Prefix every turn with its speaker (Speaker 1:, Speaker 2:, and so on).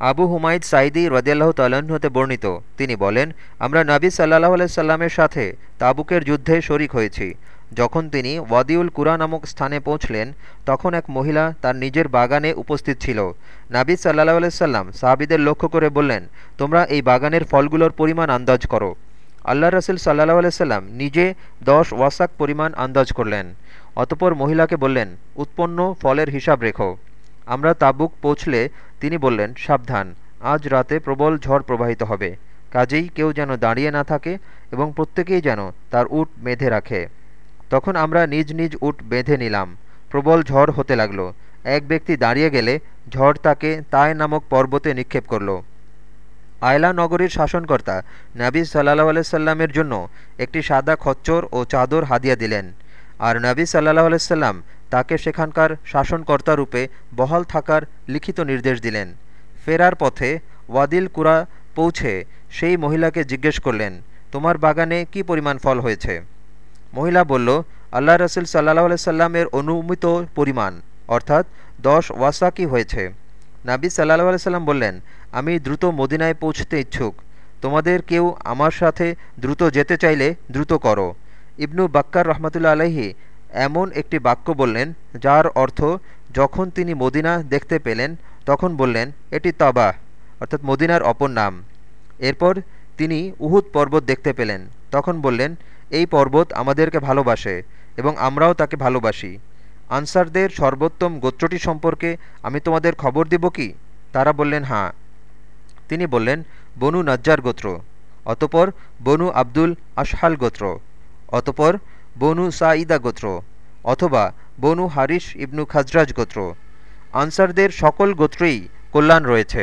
Speaker 1: আবু হুমায়দ সাইদি রদিয়াল্লাহ হতে বর্ণিত। তিনি বলেন, আমরা নবী সাল্লাহ সাল্লামের সাথে তাবুকের যুদ্ধে শরিক হয়েছি। যখন তিনি ওয়াদিউল কুরা নামক স্থানে পৌঁছলেন, তখন এক মহিলা তার নিজের বাগানে উপস্থিত ছিল। নাবী সাল্লাহ সাল্লাম সাহাবিদের লক্ষ্য করে বললেন, তোমরা এই বাগানের ফলগুলোর পরিমাণ আন্দাজ করো। আল্লাহ রসুল সাল্লাহ সাল্লাম নিজে দশ ওয়াসাক পরিমাণ আন্দাজ করলেন। অতপর মহিলাকে বললেন, উৎপন্ন ফলের হিসাব রেখো। আমরা তাবুক পৌঁছলে তিনি বললেন, সাবধান, আজ রাতে প্রবল ঝড় প্রবাহিত হবে। কাজেই কেউ যেন দাঁড়িয়ে না থাকে এবং প্রত্যেকেই যেন তার উট বেঁধে রাখে। তখন আমরা নিজ নিজ উট বেঁধে নিলাম। প্রবল ঝড় হতে লাগল। এক ব্যক্তি দাঁড়িয়ে গেলে ঝড় তাকে তায় নামক পর্বতে নিক্ষেপ করল। আয়লা নগরীর শাসনকর্তা নাবী সাল্লাহ আলাইসাল্লামের জন্য একটি সাদা খচ্চর ও চাদর হাদিয়া দিলেন। আর নবী সাল্লাহ আলাইসাল্লাম তাকে সেখানকার শাসনকর্তা রূপে বহাল থাকার লিখিত নির্দেশ দিলেন। ফেরার পথে ওয়াদিল কুরা পৌঁছে সেই মহিলাকে জিজ্ঞেস করলেন, তোমার বাগানে কি পরিমাণ ফল হয়েছে? মহিলা বলল, আল্লাহ রসুল সাল্লাহ সাল্লামের অনুমিত পরিমাণ, অর্থাৎ দশ ওয়াসাকি হয়েছে। নাবি সাল্লাহ সাল্লাম বললেন, আমি দ্রুত মদিনায় পৌঁছতে ইচ্ছুক। তোমাদের কেউ আমার সাথে দ্রুত যেতে চাইলে দ্রুত করো। ইবনু বাক্কার রহমতুল্লা আলহি এমন একটি বাক্য বললেন, যার অর্থ, যখন তিনি মদিনা দেখতে পেলেন, তখন বললেন, এটি তবাহ অর্থাৎ মদিনার অপর নাম। এরপর তিনি উহুদ পর্বত দেখতে পেলেন, তখন বললেন, এই পর্বত আমাদেরকে ভালোবাসে এবং আমরাও তাকে ভালোবাসি। আনসারদের সর্বোত্তম গোত্রটি সম্পর্কে আমি তোমাদের খবর দিব কি? তারা বললেন, হাঁ। তিনি বললেন, বনু নজ্জার গোত্র, অতপর বনু আব্দুল আশহাল গোত্র, অতপর বনু সাঈদা গোত্র অথবা বনু হারিস ইবনু খাজরাজ গোত্র। আনসারদের সকল গোত্রেই কল্যাণ রয়েছে।